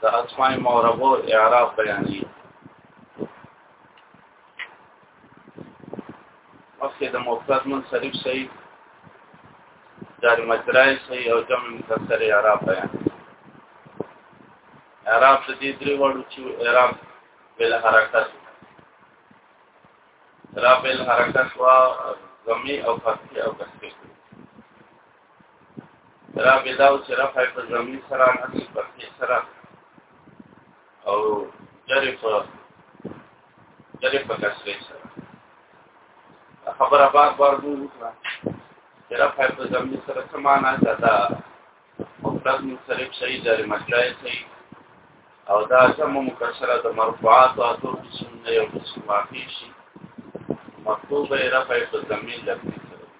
د اسماء معربو اعراب بیانې مخکې د مفرد منصرف شي جاری مجرای شي او جمع مکسر اعراب بیان اعراب د دې درې وړو چې اعراب بل حرکت اعراب بل حرکت وا زمي او فتحي او کسري را بلاو چې را په زمين سره نه دي په سره او جری په جری په کسرې سره خبره بار بار دوه وکړه چې را په زمين سره سمانه ده دا مفرد منصرف شي جری مجلای شي او دا سم مکسره د مرفوعات او د سنې او د سماقي شي مکتوبه را په زمين لګي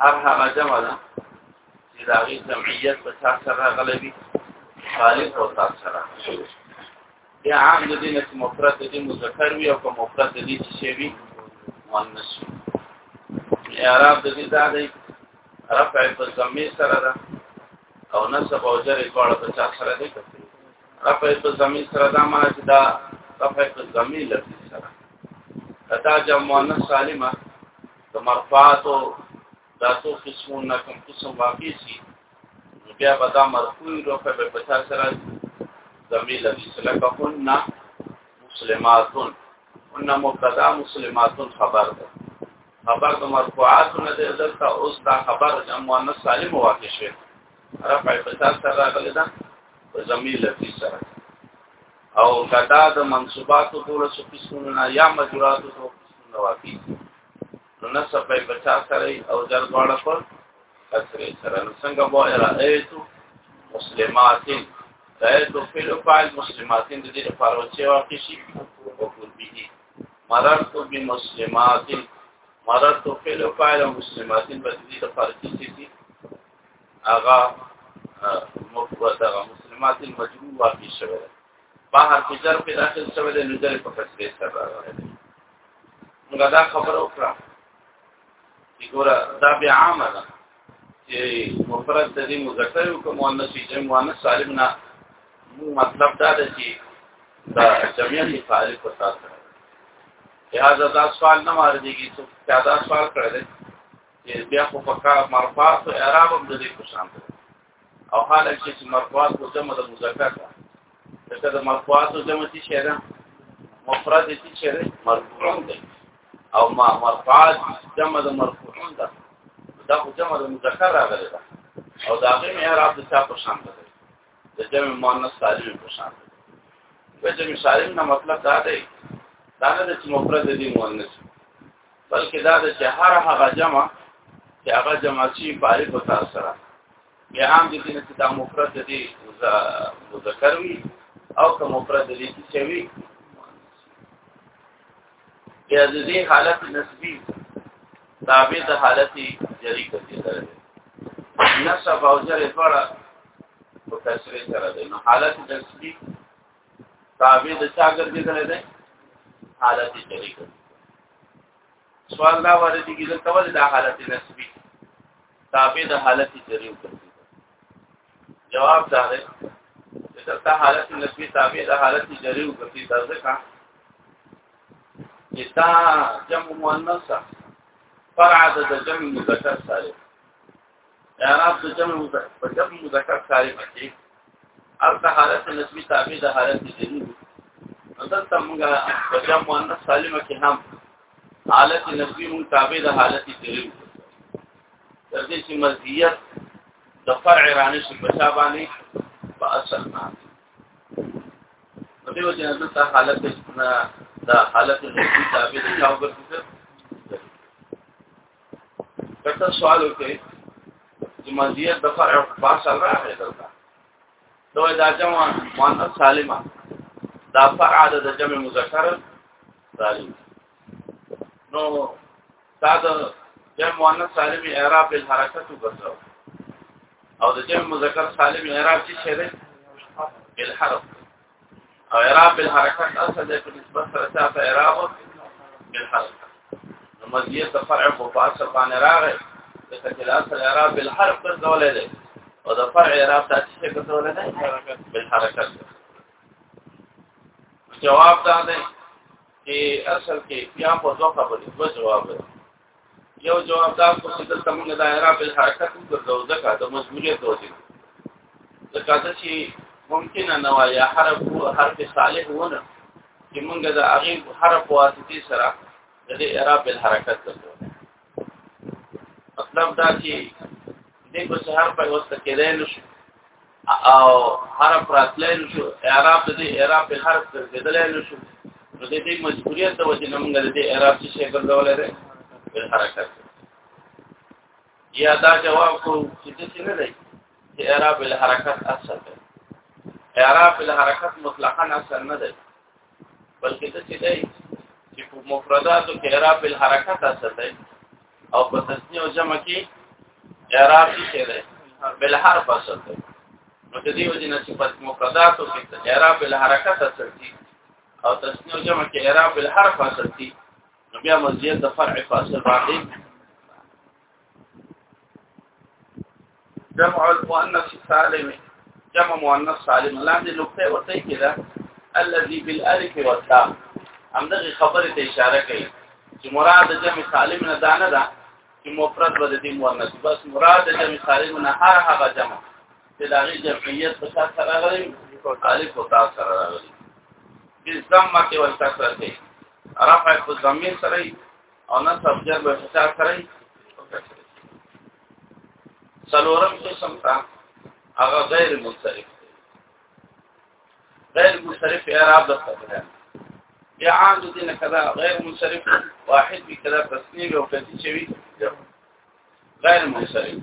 هر هغه جمع ده چې د هغې جمعیت په چا سره راغلی وي خالق او تاک سره بیا عام د دې نه چې مفرد د دې مذکر وي او که مفرد د دې چې شی وي مؤنث وي اعراب د دې دا دی رفع په ضمې سره ده او نصب او جر دواړه په چا سره دی رفع په ضمې سره دا معنی چې دا رفع په ضمې لفظ سره دا جمع مؤنث سالمه د مرفاتو دا څو قسمون نه کوم قسم واقع شي بیا به دا مرفوع روپه به پچا سره زمي لدی سلکه هن مسلماتون هن مبتدا مسلماتون خبر ده خبر د مرفوعات نه ده دلته اوس دا خبر جمع مؤنث سالم واقع شي رفع پچا سره راغلی ده زمي لدی سره او کدا د منصوبات ټول څه قسمونه یا مجرات ټول نواقی نو نصب به بچا سره او جر دواړه پر کسره سره نو څنګه بو رأيت مسلماتین رأيت فعل فاعل مسلماتین د دې لپاره چې واقع شي او کو به مررت بمسلماتین مررت فعل فاعل مسلماتین په دې لپاره چې سي اغا مفرد هغه مسلماتین مجرور واقع شوی بهر په ظرف کې داخل شوی دی نو ظرف په کسره سره راغلی دی موږ دا خبره وکړه چې ګوره دا بیا عامه ده چې مفرد د دې مذکر او کوم مؤنث چې مؤنث سالم نه مطلب دا دی چې دا جمعیت کې فاعل په تاسو سره لہذا دا سوال نه واردېږي چې دا, دا سوال کړی دی چې بیا خو پکا مرفوع او اعراب هم د دې په شان دی او حالت چې مرفوعات کو جمع د مذکر ده دغه د مرفوعات جمع چې شه ده مفرد چې شه ده مرفوعون ده او ما مرفوعات جمع د مرفوعون ده دا خو جمع د مذکر راغلی ده او دا غي اعراب د چا په شان ده د جمع مؤنث سالم په شان ده د جمع سالم نه مطلب دا دی دا نه چې مفرد دي مؤنث بلکې دا د جهر هغه جمع چې هغه جمع شي فارغ او تاسو سره بیا هم دې نه چې دا مفرد دې مذکر وي او که مفرد دې چې وي بیا دې حالت نسبی تابع د حالت جری کوي نسب او جری فرق په کسره سره دی نو حالت نسبی تابع د چا ګرځیدل دی حالت شریک سوال دا واره دي چې دلته ولې دا حالت نسبی تابع د حالت شریک جواب دا دی چې دلته حالت نسبی تابع د حالت شریک ګرځي دا ځکه چې دا جمع مؤنث فرع د جمع مذکر سره اعراب د جمع په جمع مذکر سالم کې ارت حالت نسبی تابع د حالت ذهنی دلته موږ په جمع مؤنث سالم کې هم حالت نسبی موږ تابع د حالت ذهنی تر دې چې مزیت د فرع رانه شي په شا باندې په اصل باندې په دې وجه نه ته حالت نه دا حالت د تابع د شاو ګرځي دغه سوال وکړي چې مزیت د فرع په اصل راغی دلته نو دا جمع مؤنث سالمه دا فرع د جمع مذکر سالم نو دا د جمع مؤنث سالم اعراب الحرکت وګرځاو او د جمع مذکر سالم اعراب چې شه ده الحرف او اعراب بالحرکت اصل دی په نسبت سره چاته اعراب بالحرکت نو مزیه د فرع په پاسه باندې راغی د کچلاس اعراب بالحرف ګرځولې دی او د فرع اعراب تاسو څه ګرځولې دی بالحرکت جواب دا دی چې اصل کې بیا په دوه خبرې دوه جواب دی یو جواب دا کو چې دلته موږ دایره په حرکت وګرځو ځکه د مجبوریت وځي ځکه چې ممکن نه وایي حرف او حرف صالح ونه چې موږ د هغه حرف واسطه سره د دې اعراب په حرکت وکړو مطلب دا چې دې په هر په واسطه کې دی نو او حرف راتلای نو شو اعراب د دې اعراب په حرف ګرځیدلای نو شو نو د دې مجبوریت د وجه نه موږ د دې اعراب څخه شي ګرځولای دی په حرکت یا دا جواب کو چې څه نه دی چې اعراب الحرکت اصل دی اعراب الحرکت مطلقاً اصل نه دی بلکې د څه دی چې په مفرداتو کې اعراب بالحرکت اصل دی او په تسنیه او جمع کې اعراب څه دی بالحرف اصل دی نو د دې وجه نه چې په مفرداتو کې اعراب بالحرکت اصل دی او تسنیه او جمع کې اعراب بالحرف اصل دی نو بیا مزید د فرع فاصل باندې جمع المؤنث السالم جمع مؤنث سالم لاندې نقطه ورته کېده الذي بالالف والتاء همدغه خبره ته اشاره کوي چې مراد جمع سالم نه دانه ده چې مفرد به د دې مؤنث بس مراد جمع سالم نه هر هغه جمع چې د هغې جمعیت په شا سره راغلي الف او تاء سره راغلي بالضمه والکسره رفع په ضمیر سره او نه سبجر به څه کړی څلورم قسم تا هغه غیر مصرف غیر مصرف اعراب د خبره یا عام دي نه کدا غیر مصرف واحد به کدا تسنیم او کدي چوي غیر مصرف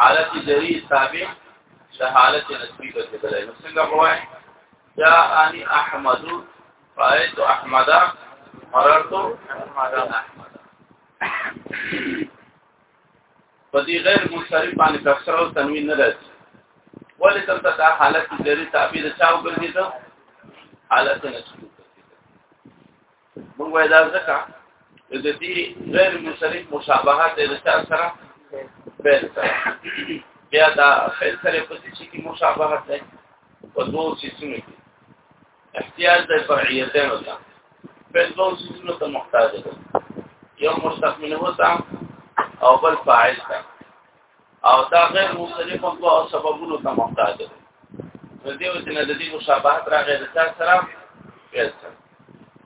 حالت جری تابع د حالت نسبی په څیر دی نو څنګه وایي جاءني احمد رايت احمد مررت احمد احمد په دې غیر منصرف باندې تفسیر او تنوین نه راځي ولې دلته دا حالت جری تابع د چاو ګرځیدو حالت نسبی موږ وایو دا ځکه چې د دې غیر منصرف مشابهت د چا سره پیل سره بیا دا پیل سره په دې کې مشابهت ده په دوه سیستمو کې احتیاج د فرعیتین وتا په دوه سیستمو ته محتاج ده یو مستقمنه وتا او بل فاعل ده او دا غیر مختلف په سببونو ته محتاج دي نو دیو چې نه د دې مشابهت راغی د چا سره فعل سره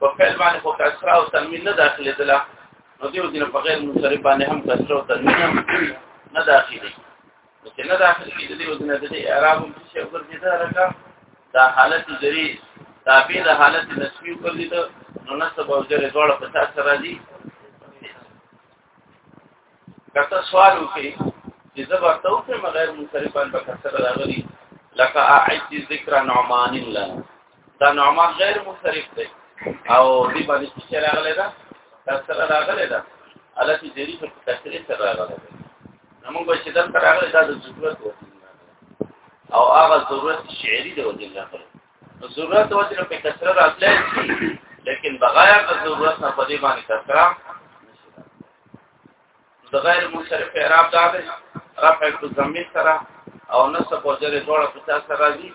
په فعل باندې خو کسره او تنوین نه داخلي دلا نو دیو چې په غیر مختلف باندې هم کسره او تنوین نه داخلي نو چې نه داخلي دي دیو چې نه د دې اعراب هم څه ورته ده راکا دا حالت جری تابع د حالت نسبی وکړي ته نو نسب او جری دواړه په تاسو راځي کته سوال وکي چې زبر توفه مغیر منصرفان په کسر راغلي لکه اعد ذکر نعمان لنا دا نعمان غیر منصرف دی او دې باندې چې راغلی دا کسر راغلی دا التي دې په کسر سره راغلی نو موږ چې دلته راغلی دا د ضرورت وو او هغه ضرورت شعري دی وځي راغلی ضرورت وجه نه په کثرت راتلای شي لیکن بغیر د ضرورت نه په دې باندې کثرت د غیر منصرف اعراب دا دی رفع کو ضمیر سره او نصب او جر جوړه په تاسو سره راځي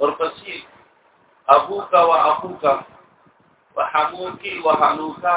ورپسې ابوکا و اخوکا و حموکی و حنوکا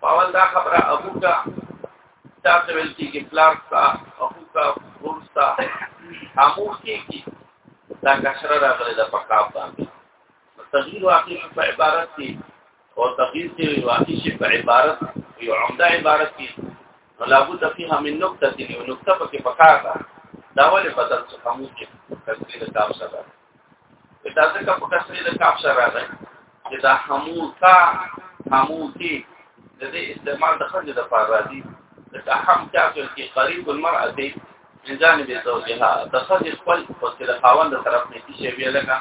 پاول دا خبره ابو کا تاسو ویل کیږي پلار کا ابو کا ورستا امو کیږي دا کشره راغله د پکاب باندې تغییر واقع په عبارت کې او تغییر کې واقع شي په عبارت یو عمده عبارت کې لابد فيها من نقطه دي نقطه پکې پکار ده دا ولې بدل څه کوم چې تقدیر تاسو سره دا څنګه په کسرې د کاف سره راغی چې دا حموتا حموتی د دې استعمال د خرج د پاره راځي د احم کافر کې قریب المرأه دی من جانب زوجها د خرج خپل په کې د خاوند طرف نه کې شی ویل کا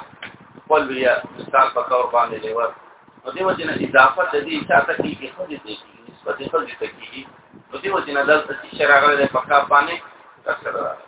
خپل بیا مثال په کور باندې لیور نو دیو جن اضافه د دې چاته کې کې خرج دی نسبت خرج ته کې نو دیو جن دلته چې شرغله د پکا باندې کسر راځي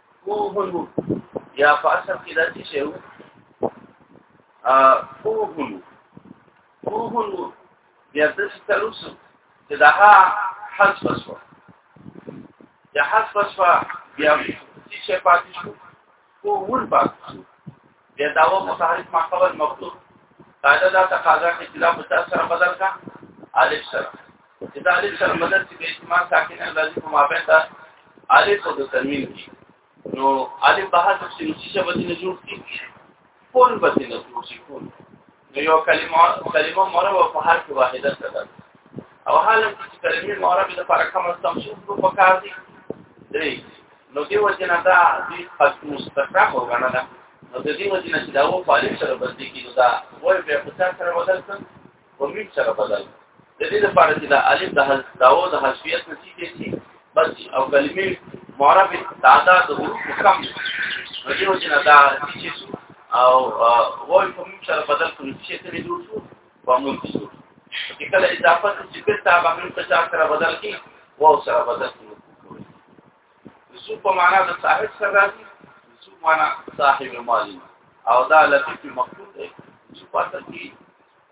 کوهلو یا په اصل کې دا څه شی وو ا کوهلو کوهلو بیا د ستلوس چې دا ها حذف شو یا حذف شو بیا چې شی پاتې شو کوهل پاتې شو د داو متحرک ما قبل مفتوح قاعده دا تقاضا کې چې لا په تاسو سره بدل کا الف سره چې دا الف سره بدل چې د اجتماع ساکن لازم په مابین دا الف او د تنوین کې نو الف به هڅه چې نو چې بدل نه جوړ کی کون بدل نه جوړ شي کون نو یو کلمه کلمه مرب او په هر کې واحده ده او حالا چې کلمې مرب د لپاره کم از کم څو په کار دي درې نو دی وجنه دا دې خاص مستقره وګڼه ده نو د دې وجنه چې دا و فالف سره بدلې کیږي دا وای په خطا سره بدل کړ او مين سره بدل د دې لپاره چې دا الف د حذف داو د حذفیت نتیجه شي بس او کلمې معرب تعداد د حروف کم نو دیو چې نه دا چې او وای په موږ سره بدل کړو چې څه دې جوړ شو په موږ شو چې کله اضافه چې په تا باندې په چا سره بدل کی واو سره بدل کړو زو په معنا د صاحب سره راځي زو معنا صاحب مالی او دا لطیف مقصود دی چې پاتې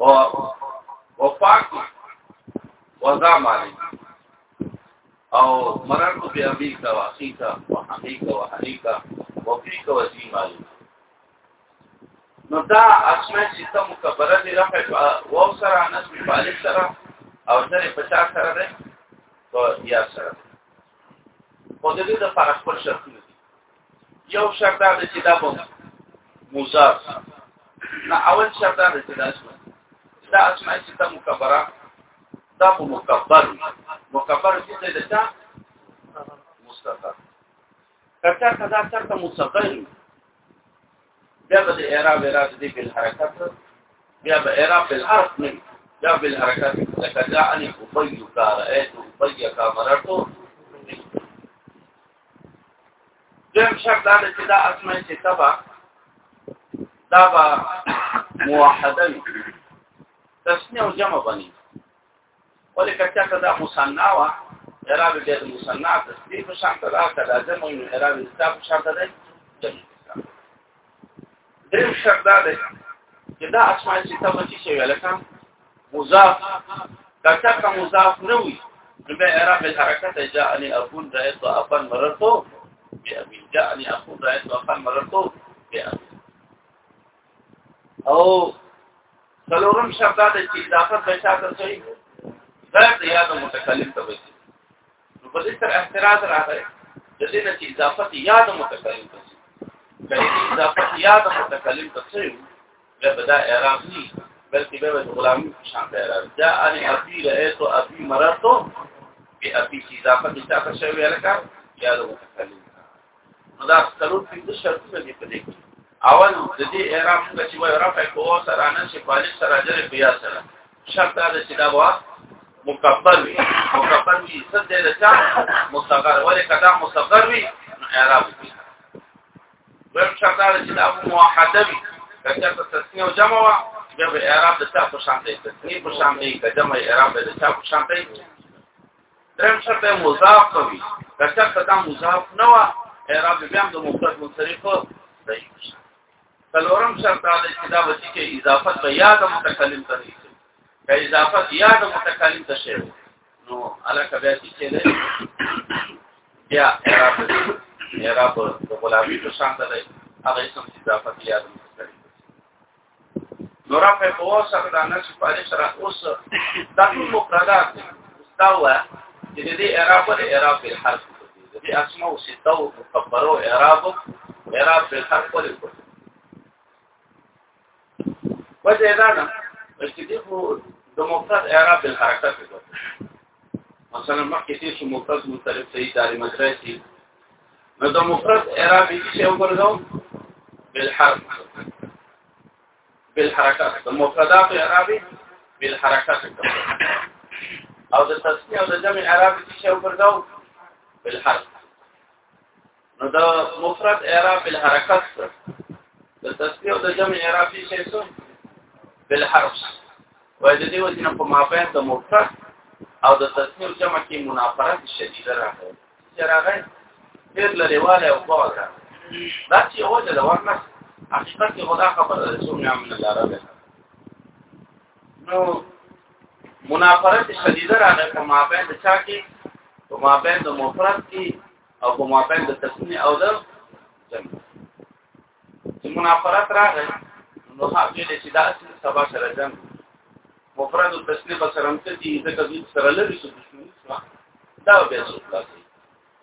او او پاک وضع معنی او مررت بی ابی کا واخی کا وحقی کا وحنی کا وفی کا وزی معنی نو دا اسماء سته مکبره دی رفع او سره نسب فالک سره او سره 50 سره ده او یا سره په دې د فرق پر شرط یو شرط دا چې دا به مضاف نه اول شرط دا چې دا اسماء دا اسماء چې ته مکبره دا په مکبر مکبر چې څه ده تا مستقر کچا کدا چرته مستقر بیا به اعراب اعراب دې په حرکت بیا به اعراب په حرف نه بیا په حرکت لکه جاءني ابي قال ايت ابي كامرته دیم شرط دا چې دا اسماء چې تبع دا با موحده وي تسنیه او جمع باندې ولې کچا دا مصنع وا اعراب دې مصنع تسنیه په شان ته دا کله جمع او اعراب دې په شان ته ده دریم شرط دا دی چې دا اسماء سته به چې شي لکه مضاف دا څنګه مضاف نه وي نو به اعراب الحرکت جاءني ابون رأيت ابن مرتو بأبي جاءني ابون رأيت ابن مرتو بأبي او څلورم شرط دا دی چې اضافه به شاته شي غیر د یاد متکلم ته وي نو په دې سره اعتراض راغلی د دې نه چې اضافت یاد متکلم ته شي کله چې اضافت یاد متکلم ته شي بیا به دا اعراب نه بلکې به د غلامي شان ته اعراب جا ان ابي رأيت ابي مررت بي ابي چې اضافت چې تاسو شوی لکه یاد متکلم دا څلور پنځه شرطونه دي په دې کې اول د دې اعراب څنګه چې وایو رفع کوو سره نه چې پالي سره جره بیا سره شرط دا چې دا وا مکبر وي مکبر وي څه دې د چا مصغر ولې کدا مصغر وي نو اعراب وي بل شرط دا چې دا موحده وي کچا ته تسنیه او جمع وا بیا به اعراب د چا په شان دی تسنیه په شان دی کجمه اعراب د چا په شان دی درم شرط مضاف کوي دا شرط دا مضاف نه و اعراب بیا د مفرد منصرف صحیح شي څلورم شرط دا چې دا وتی کې اضافت به یاد متکلم ته نه که اضافت یاد متکلم ته شی نو علاقه بیا چې ده بیا اعراب اعراب د غلامي په شان ده هغه اسم اضافت یاد متکلم نورا په هو سره د نس په اړه سره اوس د ټول مفردات استوا چې د دې اعراب له اعراب په حال د دې اسماء او سته او مکبرو اعراب اعراب په حال په لور وجه دا نه چې دې د مفرد اعراب په حرکت کې مثلا مخکې چې شو مفرد مختلف صحیح داري مجرا شي نو د مفرد اعراب یې څه وګرځاو بالحرف بالحرکات د مفردات اعراب بالحرکات او د تسنیه او د جمع اعراب یې څه وګرځاو بالحرف نو دا مفرد اعراب بالحرکت سره د تسبیح او د جمع اعراب دي شي سو بالحرف وای د دې وجنه په مابین د مفرد او د تسبیح او جمع کې منافرت شدید راغی چې راغی ډېر لري واله او قوه دا چې هو د ورنه حقیقت کې خدا خبره ده چې موږ عمل لاره ده نو منافرت شدیده راغی په مابین د چا کې په مابین د مفرد کې او په مابین د تسنی او د جمع چې منافرت راغی نو هغه چې دا سبا سره جمع مفرد او تسنی په سره هم کې ځکه دوی سره لري څه دښمني دا به څه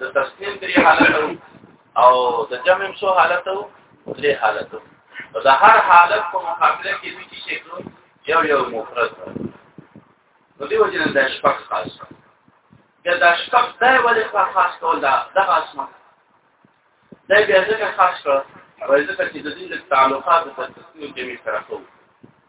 د تسنیم درې حالت او د جمع څو حالت او درې حالت او د هر حالت په مقابله کې دوی چې نو یو یو مفرد نو دی وجه د شپږ خاص دا د شپږ ځای ولې په خاص ډول دا د اسمه دا بیا ځکه خاص کړ وایي ځکه چې د دې تعلقات د تسنیم جمع سره کوي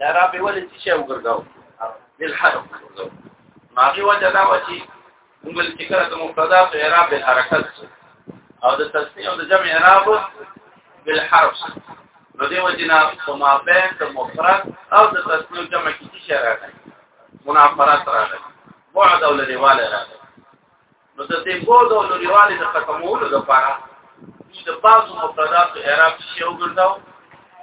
دا را به ولې چې او ګرځاو دل حرف ګرځاو ماغي وجه دا و چې موږ چې کله د مبتدا په اعراب بل حرکت او د تسنیه او د جمع اعراب بل حرف نو دی وجنا په ما بین د مفرد او د تسنیه جمع کې څه راغلی منافرت راغلی بعد او لريواله راغلی نو د دې ګود او لريوالي د ختمولو لپاره د بعضو مفردات او اعراب شی وګرځاو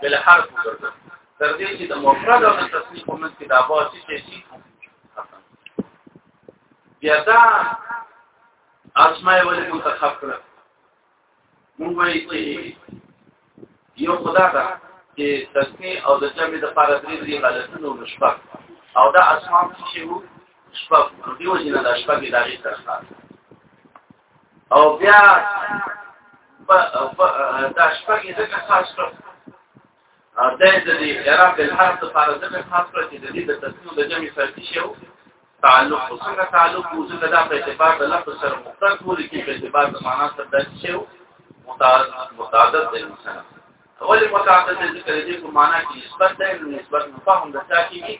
بل حرف وګرځاو تر دې چې د مفرد او د تصنیف په منځ کې دا باز شي شي بیا دا اسماء ولې منتخب کړل موږ وایي چې یو خدا ده چې تسنی او د جمع د پاره درې درې حالتونه مشبک او دا اسماء چې وو شپږ دیو جنا د شپږ ادارې سره او بیا دا شپږ ځکه خاص کړو او دا د دې اعراب د حرف لپاره د خاص پر چې د دې د تسنو د جمع سره څه شو تعلق څنګه تعلق وو څنګه دا په اعتبار د لفظ سره مفرد وو چې په اعتبار د معنا سره د څه شو متعدد د انسان اول متعدد ذکر دې په معنا کې نسبت ده نسبت مفاهیم د څه کې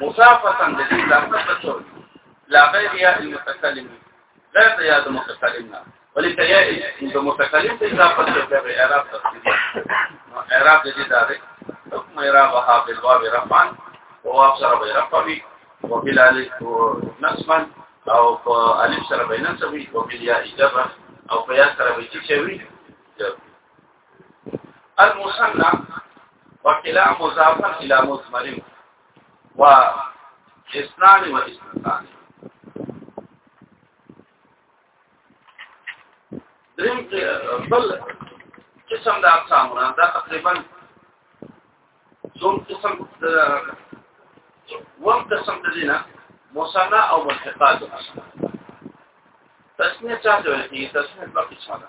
مضافه د دې لفظ په څور لا غیر یا المتکلم غیر د یاد متکلم نه ولې ته یا د متکلم د اضافه څور د اعراب تفصیل نو اعراب دې دا دی حکم اعراب ها بالواو رفعا وواو سره به رفعوي وبلال نصبا او په الف سره به نصبي وبالياء جبر او په یا سره به چې وي المثنى وكلا مضافا الى مضمر و اثنان و اثنان دریم بل قسم د اقسامونه دا تقریبا څوم قسم د وم قسم د دینه مصنع او ملحقات تسنیه چا ته ویل کیږي تسنیه په قسمه ده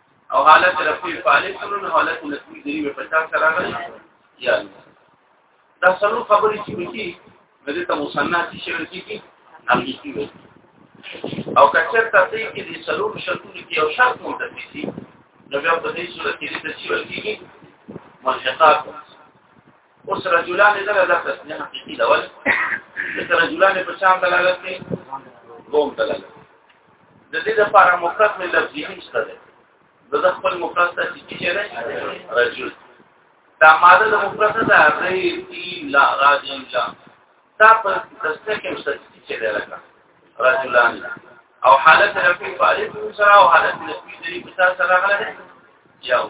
او حالت رفعی فالس سره حالت نسبی دی په 50 سره راغلی یا دا سلو خبرې چې وکی مده ته مصنف شي ورکی نمګی وي او کچر تاسو کې د سلو شرطونو کې یو شرط متفق دي نو بیا په دې صورت کې د څه ورکی ملحقات اوس رجلان دې له لفظ نه حقيقي ډول چې رجلان په شان دلالت کوي دوم دلالت د دې لپاره مفرد من لفظي نشته ده د خپل مفرد ته چې چې نه رجل دا ماده د مفرد ده ری دی لا راجل لا دا په دسته کې مشته چې ده لکه رجلان او حالت رفیع فارغ سره او حالت نسبی دې په سره غلره یاو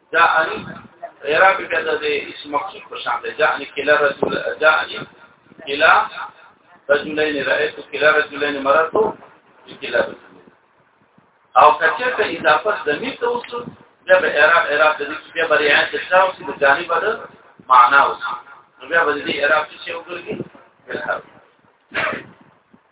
جاءني اعراب کده د اسم مقصود په شان دی جاءني کلا رجل جاءني کلا رجلين رأيت کلا رجلين مررت کلا رجلين او کچه ته اضافه ضمیر ته وصل بیا به اعراب اعراب د دې بیا بری عین تشا او د جانب د معنا او نو بیا به دې اعراب څه وګورګي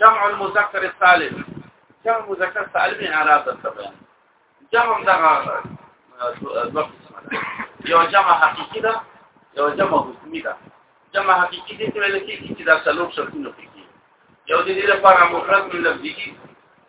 جمع المذکر السالم جمع مذکر سالم اعراب د بیان جمع دغه دوه قسمه ده یو جمع حقيقي ده یو جمع حکمي ده جمع حقيقي دې ته ویل کېږي چې دا څلور شرطونه پکې یو دې لپاره مفرد من لفظي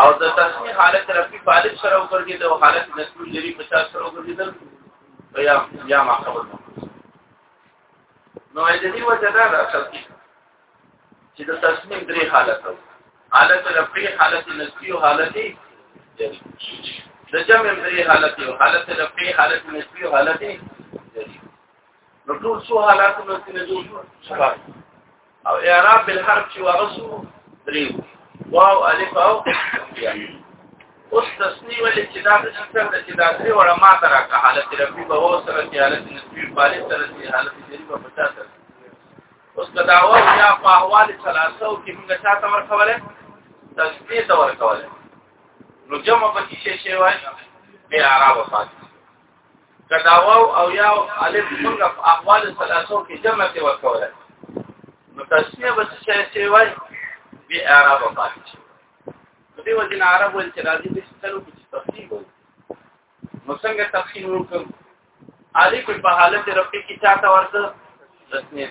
او د تسمیه حالت رفی فالب سره وګرځي د حالت نسبی جری په چا سره وګرځي دل یا یا ما خبر نو د دې وجه دا اصل کې چې د تسمیه درې حالت او حالت رفی حالت نسبی او حالت جری د جمع درې حالت او حالت رفی حالت نسبی او حالت جری نو ټول څو حالات نو څه نه جوړ شوه او اعراب بالحرف چې ورسو دریو واو الف او یا اوس تسنی ولې چې دا د شکر د چې دا درې وړه ما ترا کا حالت ربي به و سره چې حالت نسبی پالي سره چې حالت جری په پتا سره اوس دا داوا یا په احوال ثلاثه او کې موږ چا ته ورکوله تسنی ته ورکوله نو جمع په کې شی شی وای به عربه پاتې کداواو او یا الف څنګه په احوال ثلاثو کې جمع کې ورکول نو تسمیه به څه شي وای بی اعراب پاتې شي دې وجنه عرب ول چې راځي به ستلو کې تفصیل وای نو څنګه تفصیل وکړو الف په حالت رفع کې چاته ورته تسمیه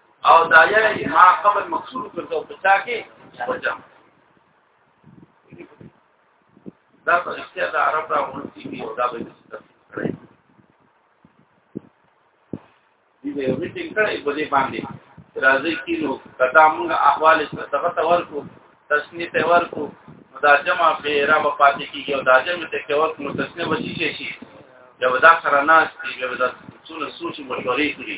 او دا یې ما قبل مقصود کړو په تا کې وجم دا په اختیار د عرب را ونسی دی او دا به تفصیل کړی دی به یو میټینګ کړی په دې باندې راځي کینو کدا موږ احوال څه ته ورکو تسنی ته ورکو دا جمع به را په پاتې کیږي او دا جمع ته کې ورکو نو تسنی وشي شي یو دا سره ناس دی یو دا څونه سوچ مشورې کړی